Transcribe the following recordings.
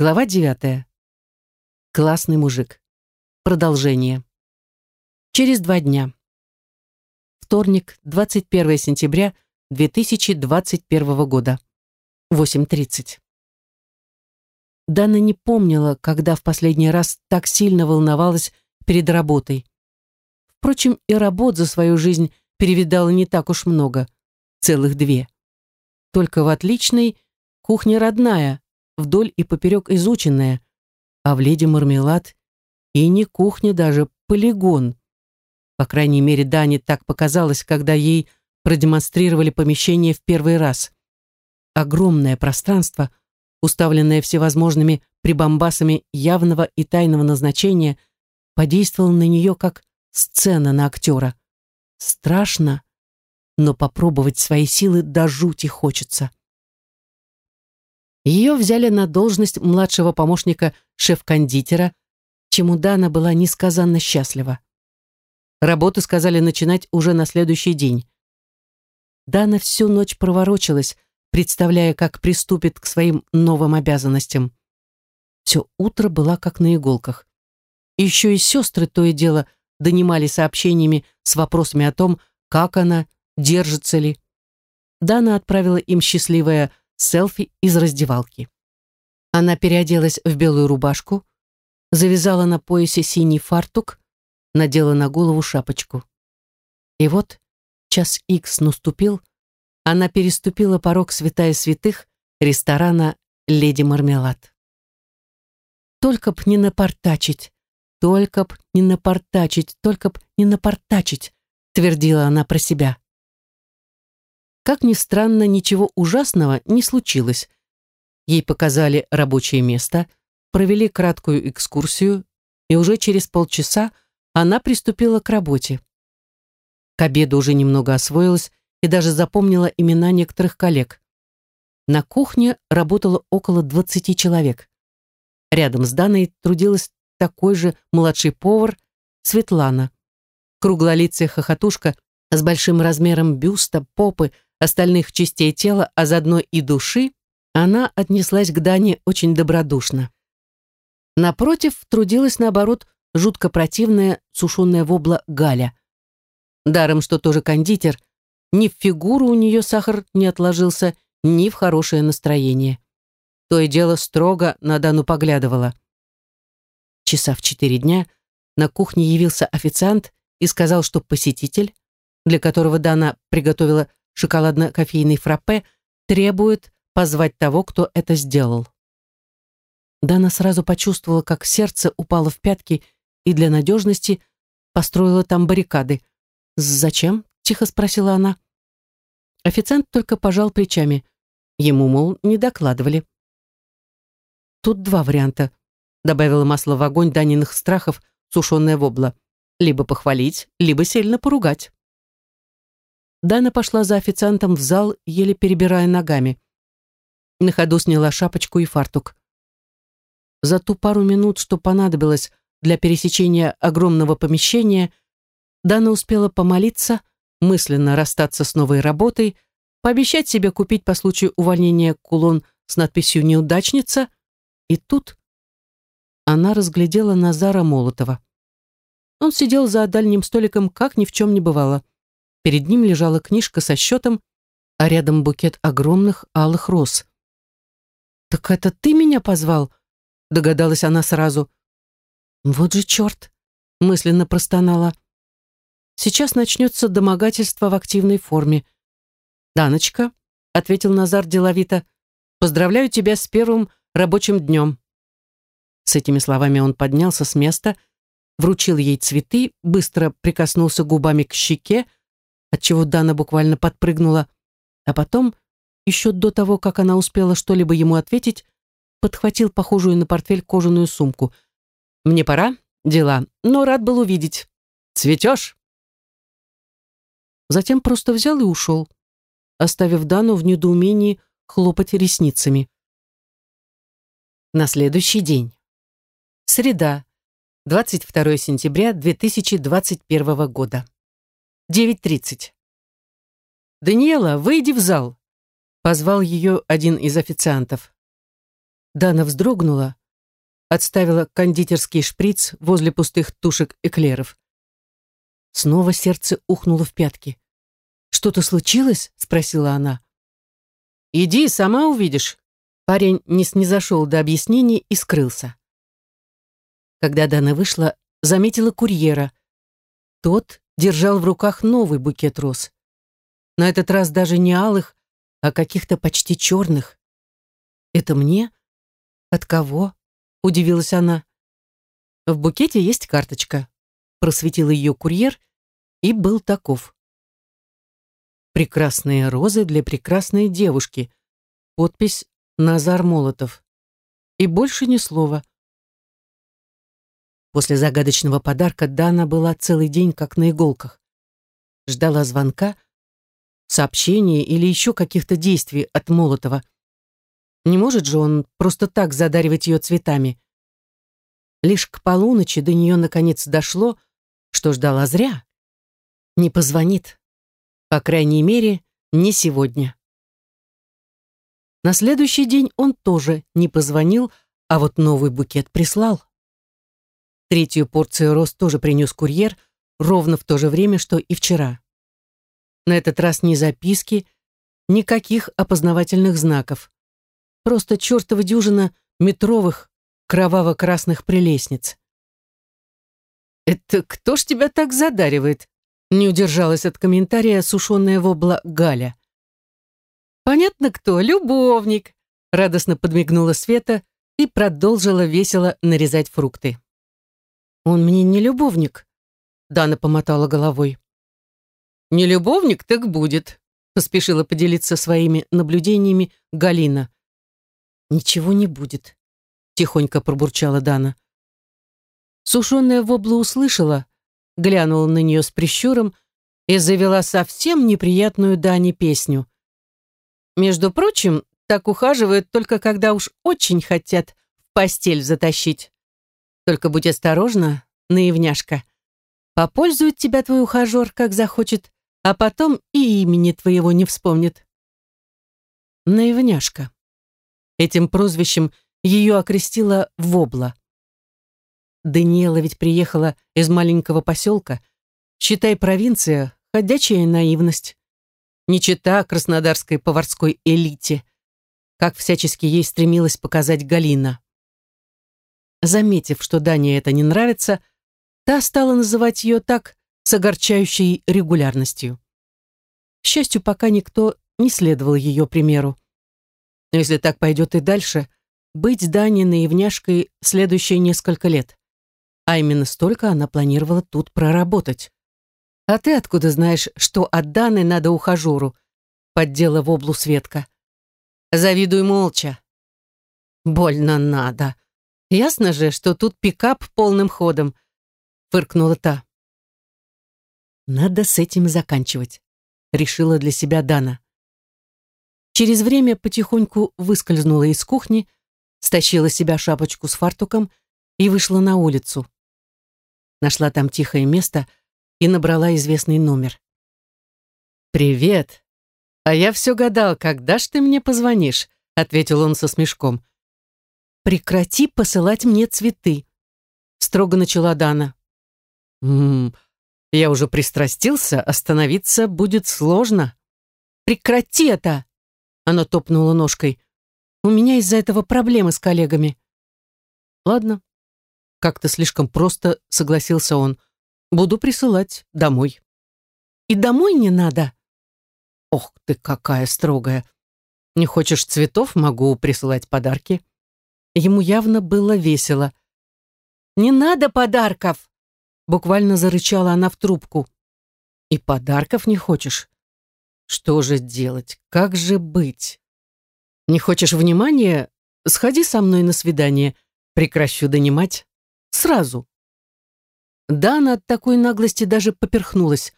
Глава девятая. Классный мужик. Продолжение. Через два дня. Вторник, 21 сентября 2021 года. 8.30. Дана не помнила, когда в последний раз так сильно волновалась перед работой. Впрочем, и работ за свою жизнь перевидала не так уж много. Целых две. Только в отличной кухне родная, вдоль и поперек изученная, а в леди мармелад и не кухня даже, полигон. По крайней мере, Дане так показалось, когда ей продемонстрировали помещение в первый раз. Огромное пространство, уставленное всевозможными прибамбасами явного и тайного назначения, подействовало на нее как сцена на актера. Страшно, но попробовать свои силы до жути хочется. Ее взяли на должность младшего помощника шеф-кондитера, чему Дана была несказанно счастлива. Работу сказали начинать уже на следующий день. Дана всю ночь проворочилась, представляя, как приступит к своим новым обязанностям. Все утро была как на иголках. Еще и сестры то и дело донимали сообщениями с вопросами о том, как она, держится ли. Дана отправила им счастливое селфи из раздевалки. Она переоделась в белую рубашку, завязала на поясе синий фартук, надела на голову шапочку. И вот час икс наступил, она переступила порог святая святых ресторана «Леди Мармелад». Только б не напортачить, только б не напортачить, только б не напортачить, твердила она про себя. Как ни странно, ничего ужасного не случилось. Ей показали рабочее место, провели краткую экскурсию, и уже через полчаса она приступила к работе. К обеду уже немного освоилась и даже запомнила имена некоторых коллег. На кухне работало около 20 человек. Рядом с Даной трудилась такой же младший повар Светлана. Круглолицая хохотушка с большим размером бюста, попы, остальных частей тела, а заодно и души, она отнеслась к Дане очень добродушно. Напротив, трудилась, наоборот, жутко противная сушеная вобла Галя. Даром, что тоже кондитер, ни в фигуру у нее сахар не отложился, ни в хорошее настроение. То и дело строго на Дану поглядывала. Часа в четыре дня на кухне явился официант и сказал, что посетитель, для которого Дана приготовила шоколадно-кофейный фраппе, требует позвать того, кто это сделал. Дана сразу почувствовала, как сердце упало в пятки и для надежности построила там баррикады. «Зачем?» — тихо спросила она. Официант только пожал плечами. Ему, мол, не докладывали. «Тут два варианта», — добавила масло в огонь Даниных страхов сушеная вобла. «Либо похвалить, либо сильно поругать». Дана пошла за официантом в зал, еле перебирая ногами. На ходу сняла шапочку и фартук. За ту пару минут, что понадобилось для пересечения огромного помещения, Дана успела помолиться, мысленно расстаться с новой работой, пообещать себе купить по случаю увольнения кулон с надписью «Неудачница», и тут она разглядела Назара Молотова. Он сидел за дальним столиком, как ни в чем не бывало. Перед ним лежала книжка со счетом, а рядом букет огромных алых роз. «Так это ты меня позвал?» — догадалась она сразу. «Вот же черт!» — мысленно простонала. «Сейчас начнется домогательство в активной форме». «Даночка», — ответил Назар деловито, — «поздравляю тебя с первым рабочим днем». С этими словами он поднялся с места, вручил ей цветы, быстро прикоснулся губами к щеке, отчего Дана буквально подпрыгнула, а потом, еще до того, как она успела что-либо ему ответить, подхватил похожую на портфель кожаную сумку. «Мне пора, дела, но рад был увидеть. Цветешь?» Затем просто взял и ушел, оставив Дану в недоумении хлопать ресницами. На следующий день. Среда, 22 сентября 2021 года. 9.30. «Даниэла, выйди в зал!» Позвал ее один из официантов. Дана вздрогнула, отставила кондитерский шприц возле пустых тушек эклеров. Снова сердце ухнуло в пятки. «Что-то случилось?» — спросила она. «Иди, сама увидишь». Парень не снизошел до объяснений и скрылся. Когда Дана вышла, заметила курьера. Тот держал в руках новый букет роз. На этот раз даже не алых, а каких-то почти черных. «Это мне? От кого?» — удивилась она. «В букете есть карточка», — просветил ее курьер, и был таков. «Прекрасные розы для прекрасной девушки», подпись «Назар Молотов». И больше ни слова. После загадочного подарка Дана была целый день как на иголках. Ждала звонка, сообщения или еще каких-то действий от Молотова. Не может же он просто так задаривать ее цветами. Лишь к полуночи до нее наконец дошло, что ждала зря. Не позвонит. По крайней мере, не сегодня. На следующий день он тоже не позвонил, а вот новый букет прислал. Третью порцию роз тоже принес курьер, ровно в то же время, что и вчера. На этот раз ни записки, никаких опознавательных знаков. Просто чертова дюжина метровых кроваво-красных прелестниц. «Это кто ж тебя так задаривает?» Не удержалась от комментария сушеная вобла Галя. «Понятно кто, любовник», радостно подмигнула Света и продолжила весело нарезать фрукты. «Он мне не любовник», — Дана помотала головой. «Не любовник, так будет», — поспешила поделиться своими наблюдениями Галина. «Ничего не будет», — тихонько пробурчала Дана. Сушеная вобла услышала, глянула на нее с прищуром и завела совсем неприятную Дане песню. Между прочим, так ухаживают только когда уж очень хотят в постель затащить. Только будь осторожна, наивняшка. Попользует тебя твой ухажер, как захочет, а потом и имени твоего не вспомнит. Наивняшка. Этим прозвищем ее окрестила Вобла. Даниэла ведь приехала из маленького поселка. Считай, провинция, ходячая наивность. Не чита краснодарской поварской элите, как всячески ей стремилась показать Галина. Заметив, что Дане это не нравится, та стала называть ее так с огорчающей регулярностью. К счастью, пока никто не следовал ее примеру. Но если так пойдет и дальше, быть Дане наивняшкой следующие несколько лет а именно столько она планировала тут проработать. «А ты откуда знаешь, что от Даны надо ухажеру?» — поддела в облу Светка. «Завидуй молча». «Больно надо. Ясно же, что тут пикап полным ходом», — фыркнула та. «Надо с этим заканчивать», — решила для себя Дана. Через время потихоньку выскользнула из кухни, стащила себя шапочку с фартуком и вышла на улицу. Нашла там тихое место и набрала известный номер. «Привет! А я все гадал, когда ж ты мне позвонишь?» ответил он со смешком. «Прекрати посылать мне цветы», строго начала Дана. «Ммм, я уже пристрастился, остановиться будет сложно». «Прекрати это!» Она топнула ножкой. «У меня из-за этого проблемы с коллегами». «Ладно, как-то слишком просто согласился он. Буду присылать домой. И домой не надо. Ох ты, какая строгая. Не хочешь цветов, могу присылать подарки. Ему явно было весело. «Не надо подарков!» Буквально зарычала она в трубку. «И подарков не хочешь? Что же делать? Как же быть? Не хочешь внимания? Сходи со мной на свидание. Прекращу донимать. Сразу. Дана от такой наглости даже поперхнулась.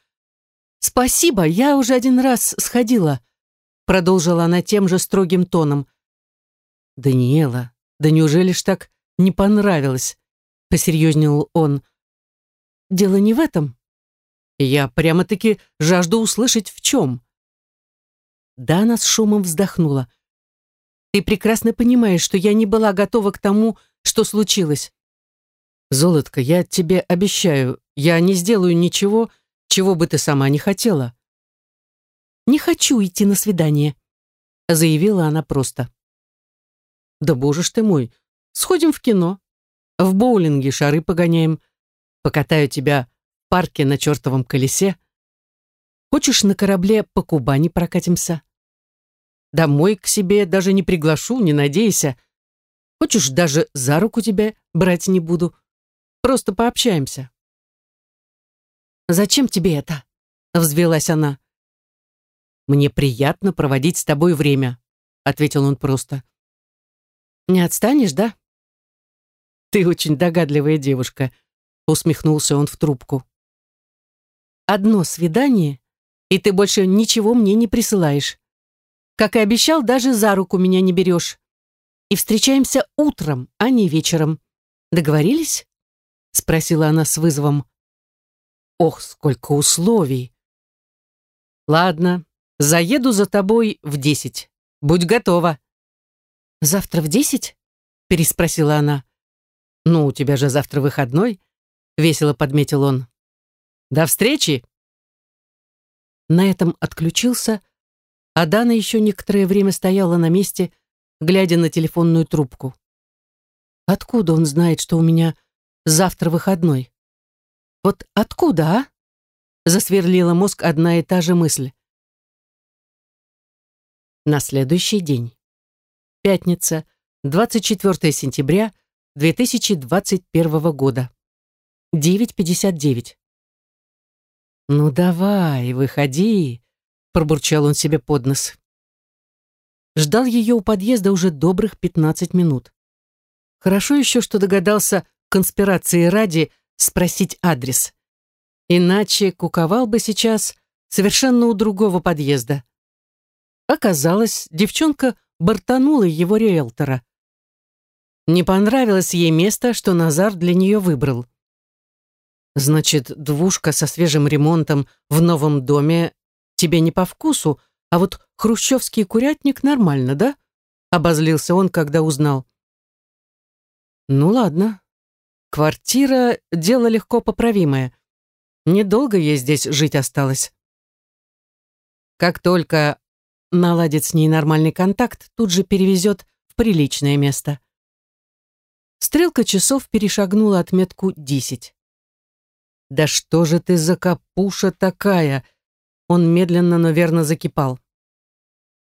«Спасибо, я уже один раз сходила», продолжила она тем же строгим тоном. «Даниэла, да неужели ж так не понравилось?» посерьезнел он. «Дело не в этом. Я прямо-таки жажду услышать, в чем». Дана с шумом вздохнула. Ты прекрасно понимаешь, что я не была готова к тому, что случилось. Золотко, я тебе обещаю, я не сделаю ничего, чего бы ты сама не хотела. Не хочу идти на свидание, заявила она просто. Да боже ж ты мой, сходим в кино. В боулинге шары погоняем. Покатаю тебя в парке на чертовом колесе. Хочешь, на корабле по Кубани прокатимся? Домой к себе даже не приглашу, не надейся. Хочешь, даже за руку тебя брать не буду. Просто пообщаемся. «Зачем тебе это?» — взвелась она. «Мне приятно проводить с тобой время», — ответил он просто. «Не отстанешь, да?» «Ты очень догадливая девушка», — усмехнулся он в трубку. «Одно свидание, и ты больше ничего мне не присылаешь. Как и обещал, даже за руку меня не берешь. И встречаемся утром, а не вечером. Договорились?» — спросила она с вызовом. «Ох, сколько условий!» «Ладно, заеду за тобой в десять. Будь готова». «Завтра в десять?» — переспросила она. «Ну, у тебя же завтра выходной», — весело подметил он. «До встречи!» На этом отключился, а Дана еще некоторое время стояла на месте, глядя на телефонную трубку. «Откуда он знает, что у меня завтра выходной?» «Вот откуда, а?» Засверлила мозг одна и та же мысль. На следующий день. Пятница, 24 сентября 2021 года. 9.59. «Ну давай, выходи», — пробурчал он себе под нос. Ждал ее у подъезда уже добрых 15 минут. Хорошо еще, что догадался конспирации ради спросить адрес. Иначе куковал бы сейчас совершенно у другого подъезда. Оказалось, девчонка бортанула его риэлтора. Не понравилось ей место, что Назар для нее выбрал. Значит, двушка со свежим ремонтом в новом доме тебе не по вкусу, а вот хрущевский курятник нормально, да? Обозлился он, когда узнал. Ну ладно. Квартира — дело легко поправимое. Недолго ей здесь жить осталось. Как только наладит с ней нормальный контакт, тут же перевезет в приличное место. Стрелка часов перешагнула отметку десять. «Да что же ты за капуша такая?» Он медленно, но верно закипал.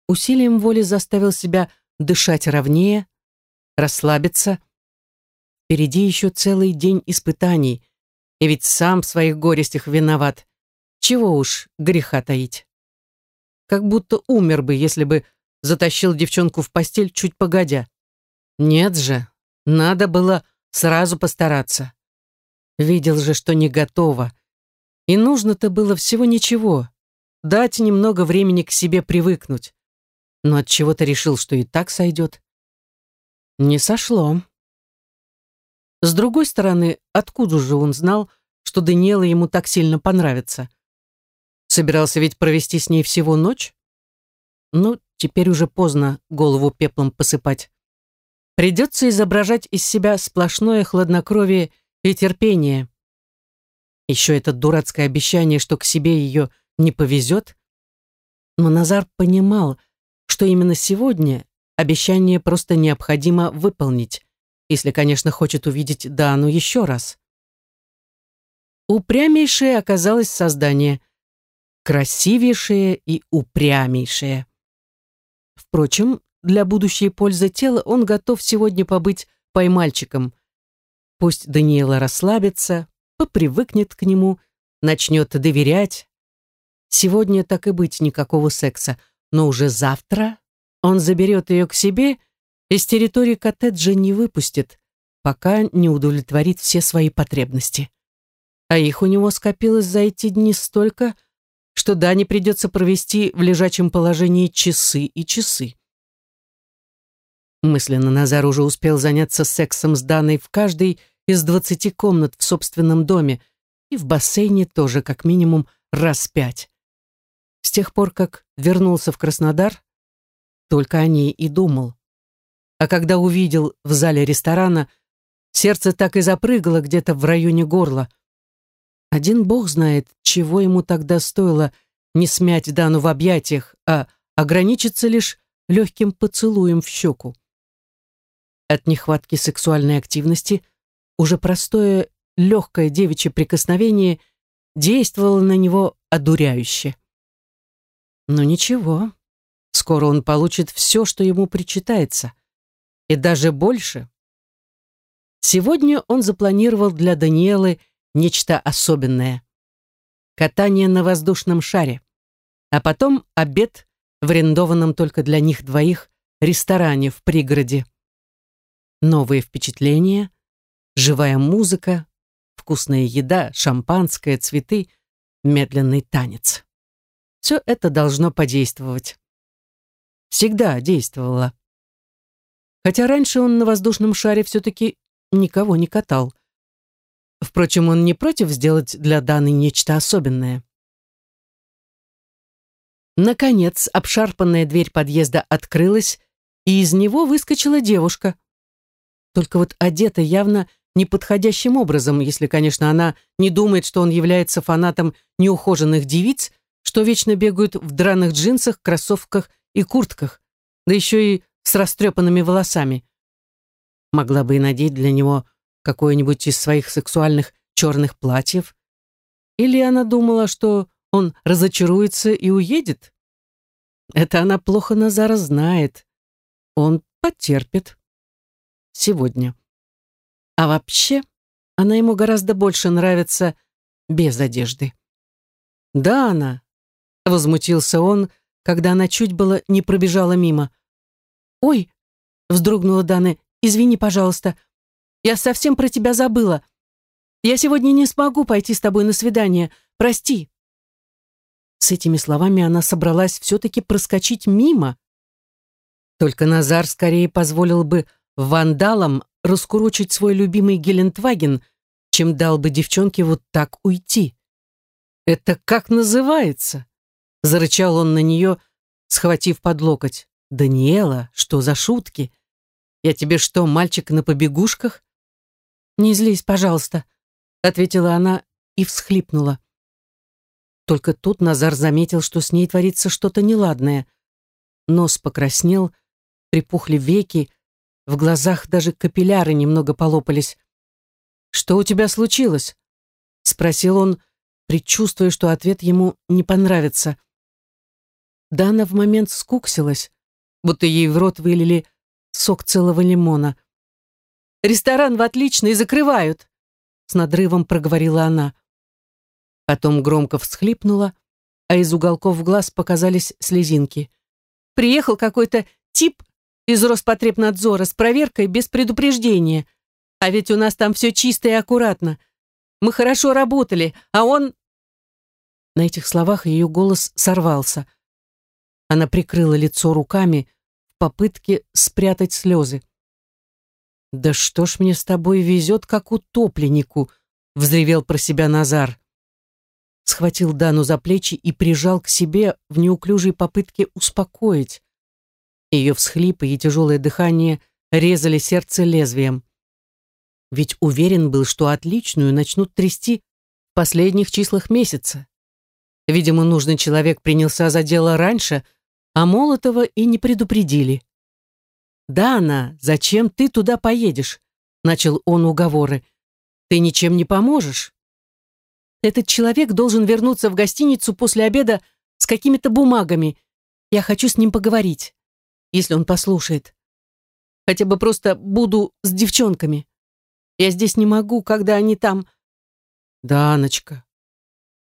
Усилием воли заставил себя дышать ровнее, расслабиться. Впереди еще целый день испытаний, и ведь сам в своих горестях виноват. Чего уж греха таить. Как будто умер бы, если бы затащил девчонку в постель чуть погодя. Нет же, надо было сразу постараться. Видел же, что не готово. И нужно-то было всего ничего. Дать немного времени к себе привыкнуть. Но от чего то решил, что и так сойдет. Не сошло. С другой стороны, откуда же он знал, что Даниэла ему так сильно понравится? Собирался ведь провести с ней всего ночь? Ну, теперь уже поздно голову пеплом посыпать. Придется изображать из себя сплошное хладнокровие и терпение. Еще это дурацкое обещание, что к себе ее не повезет. Но Назар понимал, что именно сегодня обещание просто необходимо выполнить, если, конечно, хочет увидеть Дану еще раз. Упрямейшее оказалось создание, красивейшее и упрямейшее. Впрочем, для будущей пользы тела он готов сегодня побыть поймальчиком. Пусть Даниэла расслабится, попривыкнет к нему, начнет доверять. Сегодня так и быть никакого секса, но уже завтра он заберет ее к себе и с территории коттеджа не выпустит, пока не удовлетворит все свои потребности. А их у него скопилось за эти дни столько, что Дане придется провести в лежачем положении часы и часы. Мысленно Назар уже успел заняться сексом с Даной в каждой из двадцати комнат в собственном доме и в бассейне тоже как минимум раз пять. С тех пор, как вернулся в Краснодар, только о ней и думал. а когда увидел в зале ресторана, сердце так и запрыгало где-то в районе горла. Один бог знает, чего ему тогда стоило не смять Дану в объятиях, а ограничиться лишь легким поцелуем в щеку. От нехватки сексуальной активности уже простое легкое девичье прикосновение действовало на него одуряюще. Но ничего, скоро он получит все, что ему причитается, и даже больше. Сегодня он запланировал для Даниэлы нечто особенное. Катание на воздушном шаре, а потом обед в арендованном только для них двоих ресторане в пригороде. Новые впечатления, живая музыка, вкусная еда, шампанское, цветы, медленный танец. Все это должно подействовать. Всегда действовало. Хотя раньше он на воздушном шаре все-таки никого не катал. Впрочем, он не против сделать для Даны нечто особенное. Наконец, обшарпанная дверь подъезда открылась, и из него выскочила девушка. Только вот одета явно неподходящим образом, если, конечно, она не думает, что он является фанатом неухоженных девиц, что вечно бегают в драных джинсах, кроссовках и куртках, да еще и с растрепанными волосами. Могла бы и надеть для него какое-нибудь из своих сексуальных черных платьев. Или она думала, что он разочаруется и уедет? Это она плохо Назара знает. Он потерпит. Сегодня. А вообще, она ему гораздо больше нравится без одежды. Да, она. Возмутился он, когда она чуть было не пробежала мимо. «Ой!» — вздрогнула Дана. «Извини, пожалуйста. Я совсем про тебя забыла. Я сегодня не смогу пойти с тобой на свидание. Прости». С этими словами она собралась все-таки проскочить мимо. Только Назар скорее позволил бы вандалам раскурочить свой любимый Гелендваген, чем дал бы девчонке вот так уйти. «Это как называется?» — зарычал он на нее, схватив под локоть. «Даниэла, что за шутки? Я тебе что, мальчик на побегушках?» «Не злись, пожалуйста», — ответила она и всхлипнула. Только тут Назар заметил, что с ней творится что-то неладное. Нос покраснел, припухли веки, в глазах даже капилляры немного полопались. «Что у тебя случилось?» — спросил он, предчувствуя, что ответ ему не понравится. Дана в момент скуксилась, будто ей в рот вылили сок целого лимона. «Ресторан в отличный закрывают!» — с надрывом проговорила она. Потом громко всхлипнула, а из уголков глаз показались слезинки. «Приехал какой-то тип из Роспотребнадзора с проверкой без предупреждения. А ведь у нас там все чисто и аккуратно. Мы хорошо работали, а он...» На этих словах ее голос сорвался. Она прикрыла лицо руками в попытке спрятать слезы. «Да что ж мне с тобой везет, как утопленнику!» — взревел про себя Назар. Схватил Дану за плечи и прижал к себе в неуклюжей попытке успокоить. Ее всхлипы и тяжелое дыхание резали сердце лезвием. Ведь уверен был, что отличную начнут трясти в последних числах месяца. Видимо, нужный человек принялся за дело раньше, а Молотова и не предупредили. «Дана, зачем ты туда поедешь?» — начал он уговоры. «Ты ничем не поможешь. Этот человек должен вернуться в гостиницу после обеда с какими-то бумагами. Я хочу с ним поговорить если он послушает. Хотя бы просто буду с девчонками. Я здесь не могу, когда они там... Даночка.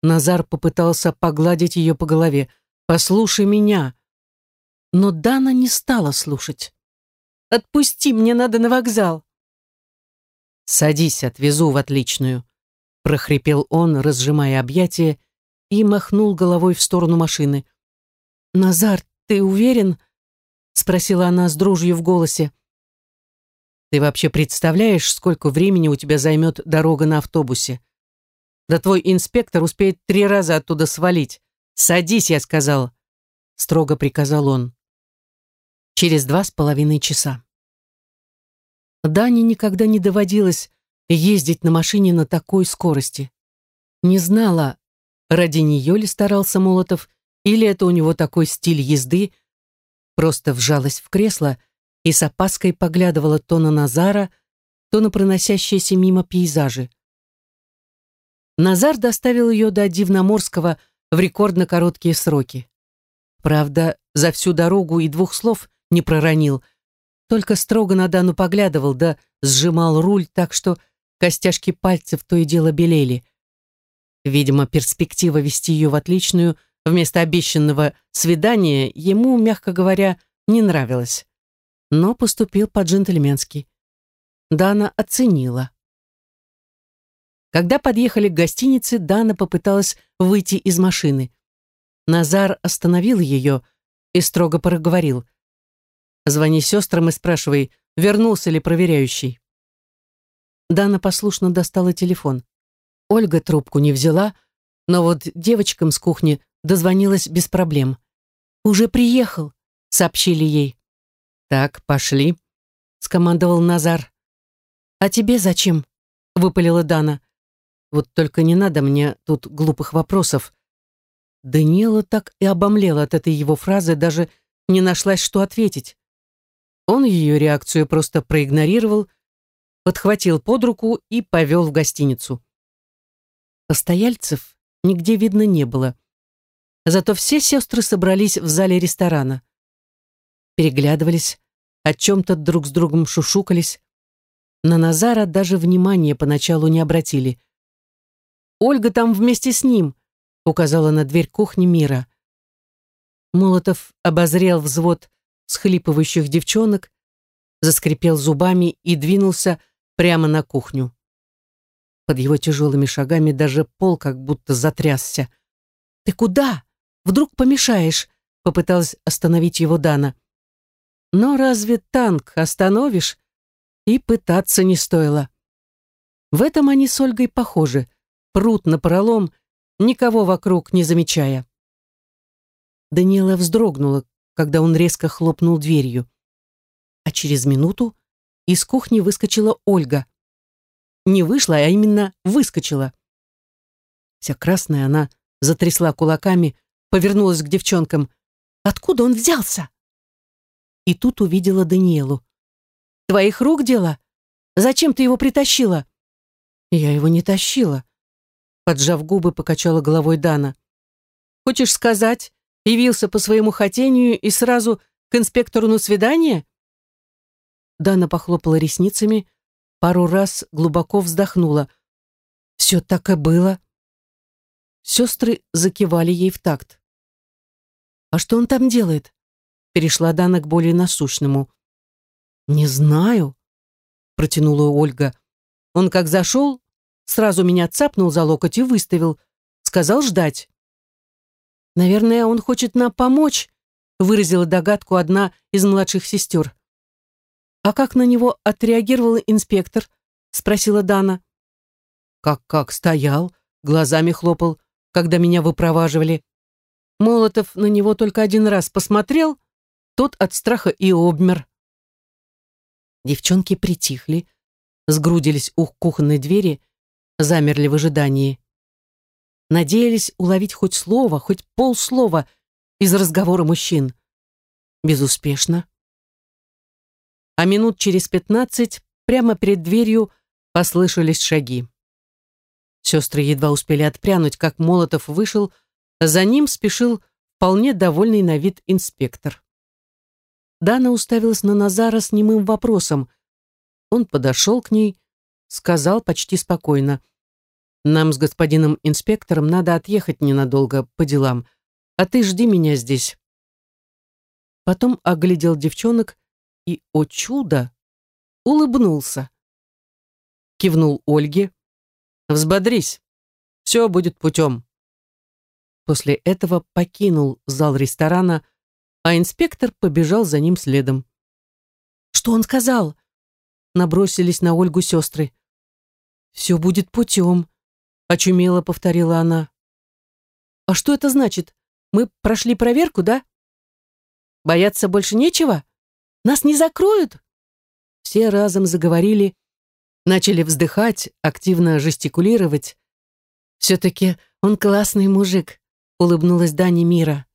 Назар попытался погладить ее по голове. Послушай меня. Но Дана не стала слушать. Отпусти, мне надо на вокзал. Садись, отвезу в отличную. Прохрипел он, разжимая объятия, и махнул головой в сторону машины. «Назар, ты уверен?» спросила она с дрожью в голосе. Ты вообще представляешь, сколько времени у тебя займет дорога на автобусе? Да твой инспектор успеет три раза оттуда свалить. Садись, я сказал, строго приказал он. Через два с половиной часа. Дане никогда не доводилось ездить на машине на такой скорости. Не знала, ради нее ли старался Молотов, или это у него такой стиль езды, просто вжалась в кресло и с опаской поглядывала то на Назара, то на проносящиеся мимо пейзажи. Назар доставил ее до Дивноморского в рекордно короткие сроки. Правда, за всю дорогу и двух слов не проронил, только строго на Дану поглядывал, да сжимал руль так, что костяшки пальцев то и дело белели. Видимо, перспектива вести ее в отличную вместо обещанного свидания ему, мягко говоря, не нравилась. Но поступил по-джентльменски. Дана оценила. Когда подъехали к гостинице, Дана попыталась выйти из машины. Назар остановил ее и строго проговорил. «Звони сестрам и спрашивай, вернулся ли проверяющий». Дана послушно достала телефон. Ольга трубку не взяла, но вот девочкам с кухни дозвонилась без проблем. «Уже приехал», — сообщили ей. «Так, пошли», — скомандовал Назар. «А тебе зачем?» — выпалила Дана. Вот только не надо мне тут глупых вопросов. Даниэла так и обомлела от этой его фразы, даже не нашлась, что ответить. Он ее реакцию просто проигнорировал, подхватил под руку и повел в гостиницу. Постояльцев нигде видно не было. Зато все сестры собрались в зале ресторана. Переглядывались, о чем-то друг с другом шушукались. На Назара даже внимания поначалу не обратили. Ольга там вместе с ним», — указала на дверь кухни Мира. Молотов обозрел взвод схлипывающих девчонок, заскрипел зубами и двинулся прямо на кухню. Под его тяжелыми шагами даже пол как будто затрясся. «Ты куда? Вдруг помешаешь?» — попыталась остановить его Дана. Но разве танк остановишь? И пытаться не стоило. В этом они с Ольгой похожи прут на пролом, никого вокруг не замечая. Даниэла вздрогнула, когда он резко хлопнул дверью. А через минуту из кухни выскочила Ольга. Не вышла, а именно выскочила. Вся красная она затрясла кулаками, повернулась к девчонкам. «Откуда он взялся?» И тут увидела Даниэлу. «Твоих рук дело? Зачем ты его притащила?» «Я его не тащила», Поджав губы, покачала головой Дана. «Хочешь сказать, явился по своему хотению и сразу к инспектору на свидание?» Дана похлопала ресницами, пару раз глубоко вздохнула. «Все так и было». Сестры закивали ей в такт. «А что он там делает?» Перешла Дана к более насущному. «Не знаю», — протянула Ольга. «Он как зашел, Сразу меня цапнул за локоть и выставил. Сказал ждать. «Наверное, он хочет нам помочь», выразила догадку одна из младших сестер. «А как на него отреагировал инспектор?» спросила Дана. «Как-как стоял, глазами хлопал, когда меня выпроваживали. Молотов на него только один раз посмотрел, тот от страха и обмер». Девчонки притихли, сгрудились у кухонной двери замерли в ожидании. Надеялись уловить хоть слово, хоть полслова из разговора мужчин. Безуспешно. А минут через пятнадцать прямо перед дверью послышались шаги. Сестры едва успели отпрянуть, как Молотов вышел, за ним спешил вполне довольный на вид инспектор. Дана уставилась на Назара с немым вопросом. Он подошел к ней, сказал почти спокойно. «Нам с господином инспектором надо отъехать ненадолго по делам, а ты жди меня здесь». Потом оглядел девчонок и, о чудо, улыбнулся. Кивнул Ольге. «Взбодрись, все будет путем». После этого покинул зал ресторана, а инспектор побежал за ним следом. «Что он сказал?» Набросились на Ольгу сестры. «Все будет путем», — очумело повторила она. «А что это значит? Мы прошли проверку, да? Бояться больше нечего? Нас не закроют?» все разом заговорили, начали вздыхать, активно жестикулировать. «Все-таки он классный мужик», — улыбнулась Дани Мира.